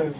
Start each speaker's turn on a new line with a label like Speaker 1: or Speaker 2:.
Speaker 1: É.